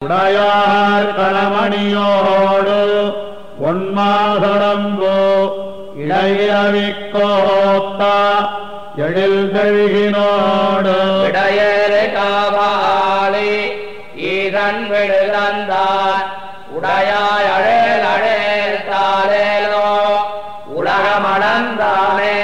உடையார் களமணியோடு ஒன்மாதடம்போ இடையிறவிக்கோத்தா எழில் கழுகினோடு இடையர் காவாலே ஈரன் விடுகந்தான் உடையாய் அழல் அழல் தாளேலோ உலகமடந்தானே